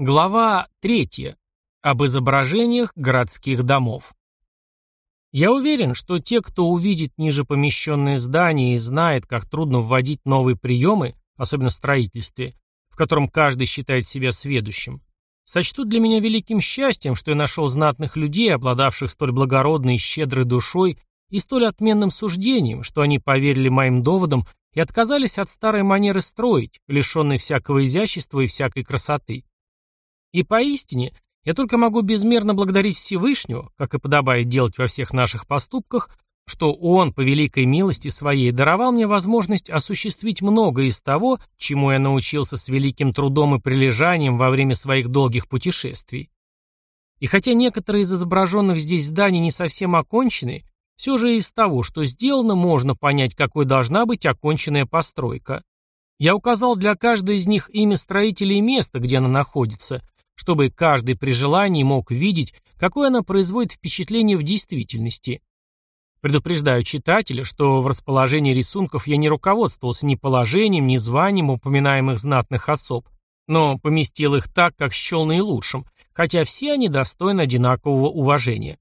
Глава 3. Об изображениях городских домов. Я уверен, что те, кто увидит ниже помещенные здания и знает, как трудно вводить новые приемы, особенно в строительстве, в котором каждый считает себя сведущим, сочтут для меня великим счастьем, что я нашел знатных людей, обладавших столь благородной и щедрой душой и столь отменным суждением, что они поверили моим доводам и отказались от старой манеры строить, лишенной всякого изящества и всякой красоты. И поистине, я только могу безмерно благодарить Всевышнего, как и подобает делать во всех наших поступках, что Он, по великой милости своей, даровал мне возможность осуществить многое из того, чему я научился с великим трудом и прилежанием во время своих долгих путешествий. И хотя некоторые из изображенных здесь зданий не совсем окончены, все же из того, что сделано, можно понять, какой должна быть оконченная постройка. Я указал для каждой из них имя строителя и место, где она находится, чтобы каждый при желании мог видеть, какое она производит впечатление в действительности. Предупреждаю читателя, что в расположении рисунков я не руководствовался ни положением, ни званием упоминаемых знатных особ, но поместил их так, как счел наилучшим, хотя все они достойны одинакового уважения.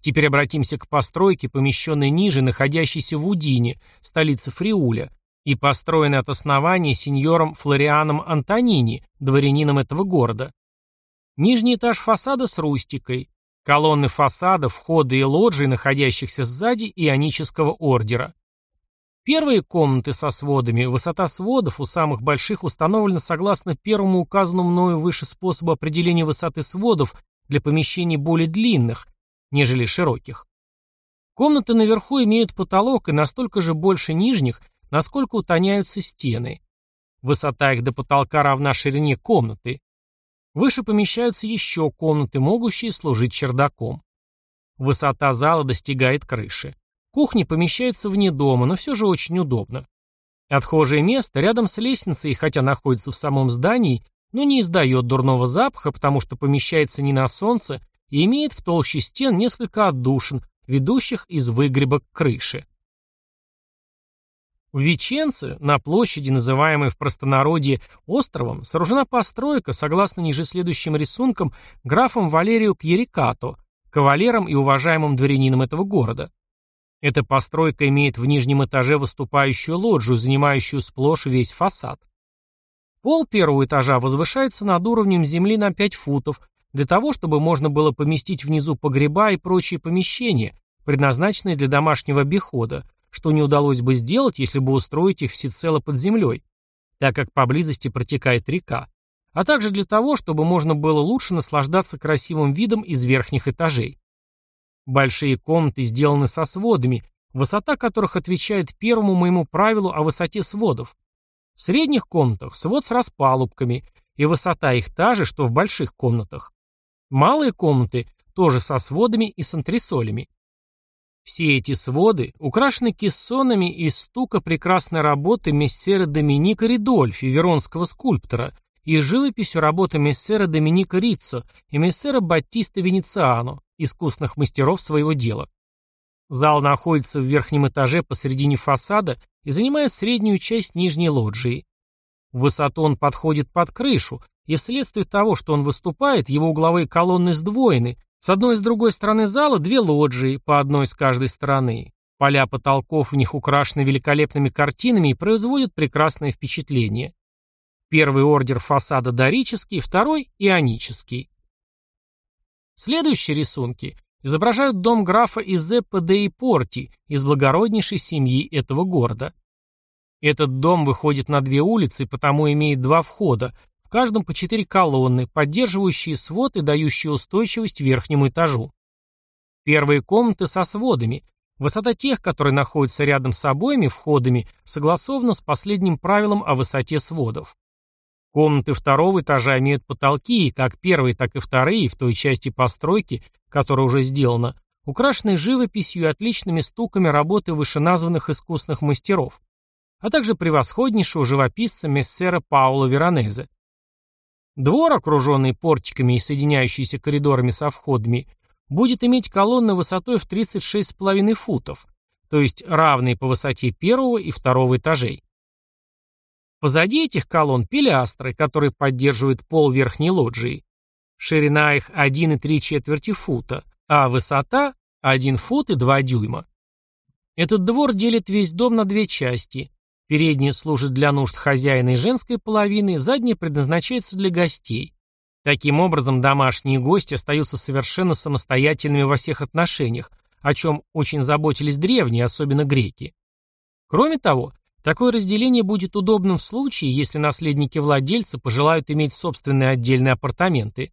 Теперь обратимся к постройке, помещенной ниже, находящейся в Удине, столице Фриуля, и построенной от основания сеньором Флорианом Антонини, дворянином этого города. Нижний этаж фасада с рустикой. Колонны фасада, входы и лоджии, находящихся сзади ионического ордера. Первые комнаты со сводами, высота сводов у самых больших установлена согласно первому указанному мною выше способу определения высоты сводов для помещений более длинных, нежели широких. Комнаты наверху имеют потолок и настолько же больше нижних, насколько утоняются стены. Высота их до потолка равна ширине комнаты. Выше помещаются еще комнаты, могущие служить чердаком. Высота зала достигает крыши. Кухня помещается вне дома, но все же очень удобно. Отхожее место рядом с лестницей, хотя находится в самом здании, но не издает дурного запаха, потому что помещается не на солнце и имеет в толще стен несколько отдушин, ведущих из выгреба к крыше. В Веченце, на площади, называемой в простонародье островом, сооружена постройка, согласно ниже следующим рисункам, графом Валерию Кьерикато, кавалером и уважаемым дворянином этого города. Эта постройка имеет в нижнем этаже выступающую лоджию, занимающую сплошь весь фасад. Пол первого этажа возвышается над уровнем земли на 5 футов, для того, чтобы можно было поместить внизу погреба и прочие помещения, предназначенные для домашнего обихода, что не удалось бы сделать, если бы устроить их всецело под землей, так как поблизости протекает река, а также для того, чтобы можно было лучше наслаждаться красивым видом из верхних этажей. Большие комнаты сделаны со сводами, высота которых отвечает первому моему правилу о высоте сводов. В средних комнатах свод с распалубками, и высота их та же, что в больших комнатах. Малые комнаты тоже со сводами и с антресолями. Все эти своды украшены кессонами из стука прекрасной работы мессера Доминика Ридольфи, веронского скульптора, и живописью работы мессера Доминика Риццо и мессера Баттиста Венециано, искусных мастеров своего дела. Зал находится в верхнем этаже посредине фасада и занимает среднюю часть нижней лоджии. В высоту он подходит под крышу, и вследствие того, что он выступает, его угловые колонны сдвоены, с одной и с другой стороны зала две лоджии, по одной с каждой стороны. Поля потолков в них украшены великолепными картинами и производят прекрасное впечатление. Первый ордер фасада дорический, второй – ионический. Следующие рисунки изображают дом графа Изеппа де Ипорти из благороднейшей семьи этого города. Этот дом выходит на две улицы потому имеет два входа, в каждом по четыре колонны, поддерживающие свод и дающие устойчивость верхнему этажу. Первые комнаты со сводами. Высота тех, которые находятся рядом с обоими входами, согласована с последним правилом о высоте сводов. Комнаты второго этажа имеют потолки, как первые, так и вторые, в той части постройки, которая уже сделана, украшены живописью и отличными стуками работы вышеназванных искусных мастеров, а также превосходнейшего живописца мессера Паула Веронезе. Двор, окруженный портиками и соединяющийся коридорами со входами, будет иметь колонны высотой в 36,5 футов, то есть равные по высоте первого и второго этажей. Позади этих колонн пилястры, которые поддерживают пол верхней лоджии. Ширина их 1,3 четверти фута, а высота 1 фут и 2 дюйма. Этот двор делит весь дом на две части. Передняя служит для нужд хозяина и женской половины, задняя предназначается для гостей. Таким образом, домашние гости остаются совершенно самостоятельными во всех отношениях, о чем очень заботились древние, особенно греки. Кроме того, такое разделение будет удобным в случае, если наследники владельца пожелают иметь собственные отдельные апартаменты.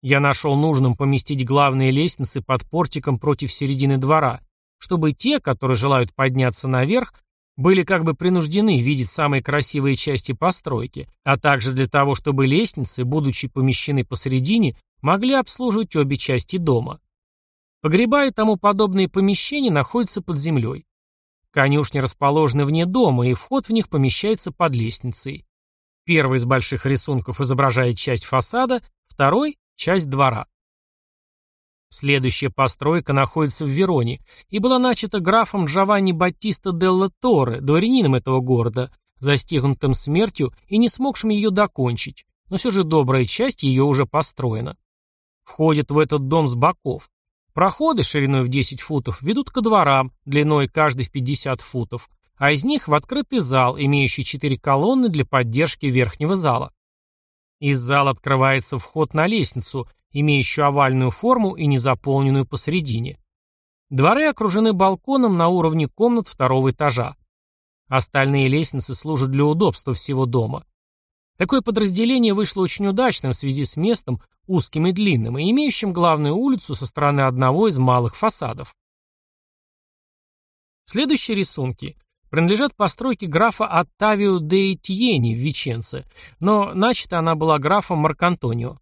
Я нашел нужным поместить главные лестницы под портиком против середины двора, чтобы те, которые желают подняться наверх, были как бы принуждены видеть самые красивые части постройки, а также для того, чтобы лестницы, будучи помещены посередине, могли обслуживать обе части дома. Погреба и тому подобные помещения находятся под землей. Конюшни расположены вне дома, и вход в них помещается под лестницей. Первый из больших рисунков изображает часть фасада, второй – часть двора. Следующая постройка находится в Вероне и была начата графом Джованни Баттиста делла Торре, дворянином этого города, застигнутым смертью и не смогшим ее докончить, но все же добрая часть ее уже построена. Входит в этот дом с боков. Проходы шириной в 10 футов ведут ко дворам, длиной каждый в 50 футов, а из них в открытый зал, имеющий четыре колонны для поддержки верхнего зала. Из зала открывается вход на лестницу, имеющую овальную форму и незаполненную посередине. Дворы окружены балконом на уровне комнат второго этажа. Остальные лестницы служат для удобства всего дома. Такое подразделение вышло очень удачным в связи с местом, узким и длинным, и имеющим главную улицу со стороны одного из малых фасадов. Следующие рисунки принадлежат постройке графа Оттавио де Этьени в Веченце, но начата она была графом Маркантонио.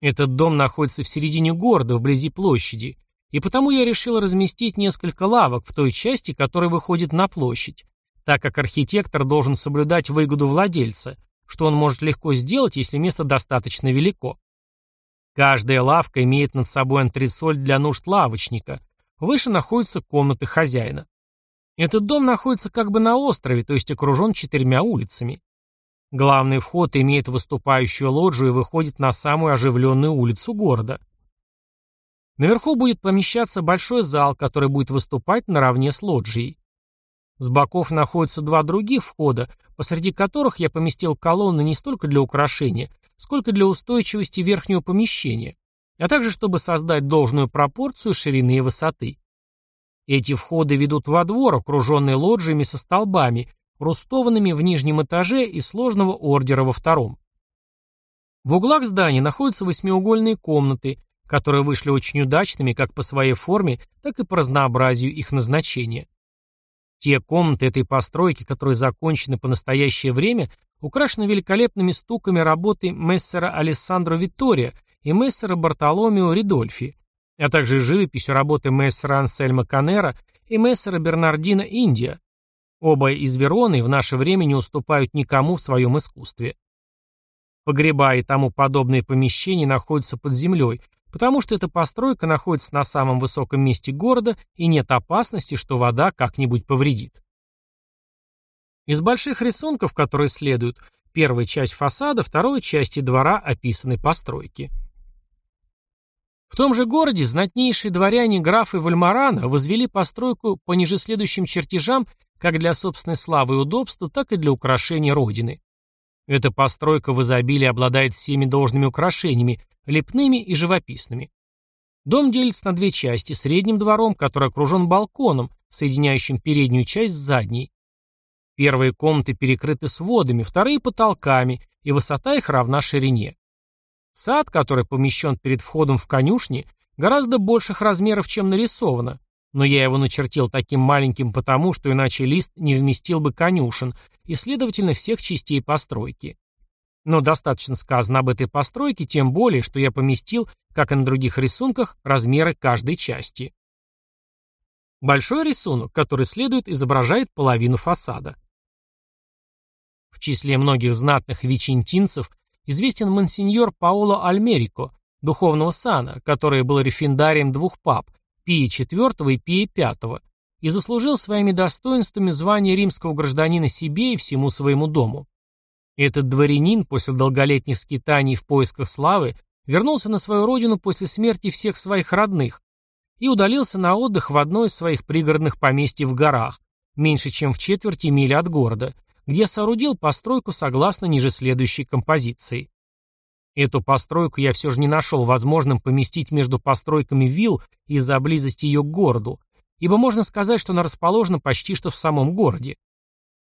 Этот дом находится в середине города, вблизи площади, и потому я решил разместить несколько лавок в той части, которая выходит на площадь, так как архитектор должен соблюдать выгоду владельца, что он может легко сделать, если место достаточно велико. Каждая лавка имеет над собой антресоль для нужд лавочника, выше находятся комнаты хозяина. Этот дом находится как бы на острове, то есть окружен четырьмя улицами. Главный вход имеет выступающую лоджию и выходит на самую оживленную улицу города. Наверху будет помещаться большой зал, который будет выступать наравне с лоджией. С боков находятся два других входа, посреди которых я поместил колонны не столько для украшения, сколько для устойчивости верхнего помещения, а также чтобы создать должную пропорцию ширины и высоты. Эти входы ведут во двор, окруженный лоджиями со столбами, рустованными в нижнем этаже и сложного ордера во втором. В углах здания находятся восьмиугольные комнаты, которые вышли очень удачными как по своей форме, так и по разнообразию их назначения. Те комнаты этой постройки, которые закончены по настоящее время, украшены великолепными стуками работы мессера Алессандро Виттория и мессера Бартоломео Ридольфи, а также живописью работы мессера Ансельма Канера и мессера Бернардина Индия, Оба из Вероны в наше время не уступают никому в своем искусстве. Погреба и тому подобные помещения находятся под землей, потому что эта постройка находится на самом высоком месте города и нет опасности, что вода как-нибудь повредит. Из больших рисунков, которые следуют, первая часть фасада, второй части двора описанной постройки. В том же городе знатнейшие дворяне графы Вальмарана возвели постройку по ниже следующим чертежам как для собственной славы и удобства, так и для украшения Родины. Эта постройка в изобилии обладает всеми должными украшениями, лепными и живописными. Дом делится на две части, средним двором, который окружен балконом, соединяющим переднюю часть с задней. Первые комнаты перекрыты сводами, вторые – потолками, и высота их равна ширине. Сад, который помещен перед входом в конюшни, гораздо больших размеров, чем нарисовано, но я его начертил таким маленьким потому, что иначе лист не вместил бы конюшен и, следовательно, всех частей постройки. Но достаточно сказано об этой постройке, тем более, что я поместил, как и на других рисунках, размеры каждой части. Большой рисунок, который следует, изображает половину фасада. В числе многих знатных вичентинцев известен монсеньор Паоло Альмерико, духовного сана, который был рефендарием двух пап, Пия IV и Пия V, и заслужил своими достоинствами звание римского гражданина себе и всему своему дому. Этот дворянин после долголетних скитаний в поисках славы вернулся на свою родину после смерти всех своих родных и удалился на отдых в одно из своих пригородных поместьй в горах, меньше чем в четверти мили от города, где соорудил постройку согласно ниже следующей композиции. Эту постройку я все же не нашел возможным поместить между постройками вилл из-за близости ее к городу, ибо можно сказать, что она расположена почти что в самом городе.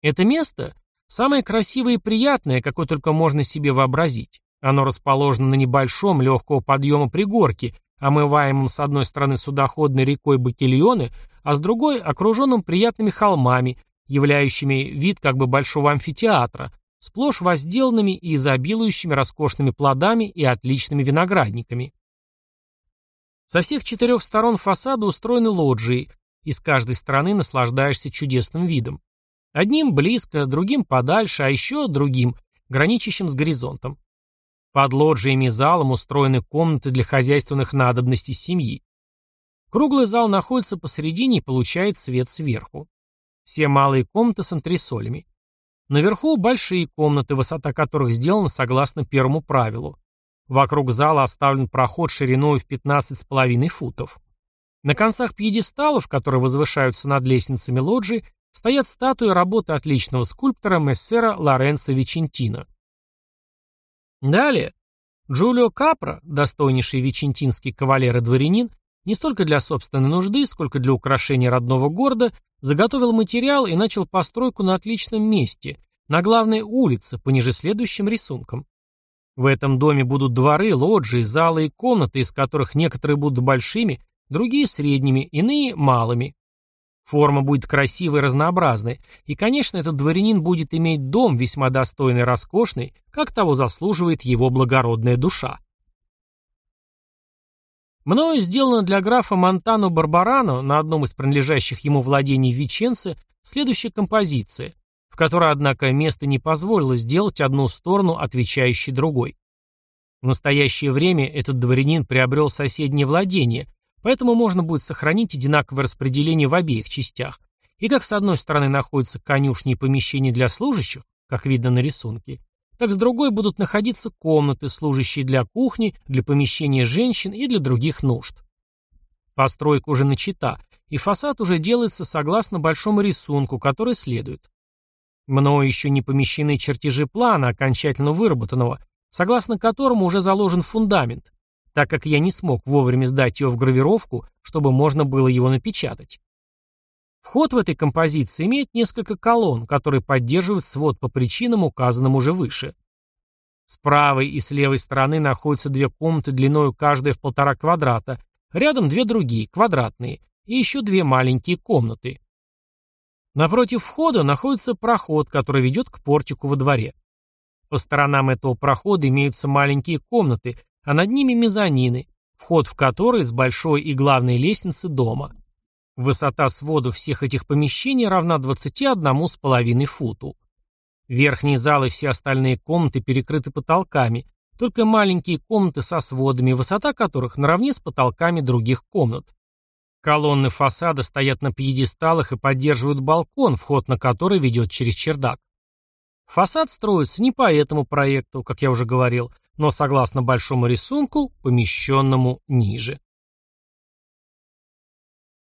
Это место самое красивое и приятное, какое только можно себе вообразить. Оно расположено на небольшом легкого подъема пригорке, омываемом с одной стороны судоходной рекой Бакильоны, а с другой окруженным приятными холмами, являющими вид как бы большого амфитеатра, сплошь возделанными и изобилующими роскошными плодами и отличными виноградниками. Со всех четырех сторон фасада устроены лоджии, и с каждой стороны наслаждаешься чудесным видом. Одним близко, другим подальше, а еще другим, граничащим с горизонтом. Под лоджиями и залом устроены комнаты для хозяйственных надобностей семьи. Круглый зал находится посередине и получает свет сверху. Все малые комнаты с антресолями. Наверху большие комнаты, высота которых сделана согласно первому правилу. Вокруг зала оставлен проход шириной в 15,5 футов. На концах пьедесталов, которые возвышаются над лестницами лоджии, стоят статуи работы отличного скульптора мессера Лоренцо Вичентино. Далее, Джулио Капра, достойнейший вичентинский кавалер и дворянин, не столько для собственной нужды, сколько для украшения родного города, Заготовил материал и начал постройку на отличном месте, на главной улице, по ниже следующим рисункам. В этом доме будут дворы, лоджии, залы и комнаты, из которых некоторые будут большими, другие средними, иные малыми. Форма будет красивой и разнообразной, и, конечно, этот дворянин будет иметь дом весьма достойный и роскошный, как того заслуживает его благородная душа. Мною сделано для графа Монтано Барбарано на одном из принадлежащих ему владений Веченце следующая композиция, в которой, однако, место не позволило сделать одну сторону, отвечающей другой. В настоящее время этот дворянин приобрел соседнее владение, поэтому можно будет сохранить одинаковое распределение в обеих частях. И как с одной стороны находятся конюшни и помещения для служащих, как видно на рисунке, так с другой будут находиться комнаты, служащие для кухни, для помещения женщин и для других нужд. Постройка уже начата, и фасад уже делается согласно большому рисунку, который следует. Мною еще не помещены чертежи плана, окончательно выработанного, согласно которому уже заложен фундамент, так как я не смог вовремя сдать его в гравировку, чтобы можно было его напечатать. Вход в этой композиции имеет несколько колонн, которые поддерживают свод по причинам, указанным уже выше. С правой и с левой стороны находятся две комнаты длиной каждая в полтора квадрата, рядом две другие, квадратные, и еще две маленькие комнаты. Напротив входа находится проход, который ведет к портику во дворе. По сторонам этого прохода имеются маленькие комнаты, а над ними мезонины, вход в которые с большой и главной лестницы дома. Высота свода всех этих помещений равна 21,5 футу. Верхний зал и все остальные комнаты перекрыты потолками, только маленькие комнаты со сводами, высота которых наравне с потолками других комнат. Колонны фасада стоят на пьедесталах и поддерживают балкон, вход на который ведет через чердак. Фасад строится не по этому проекту, как я уже говорил, но согласно большому рисунку, помещенному ниже.